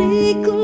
Diriku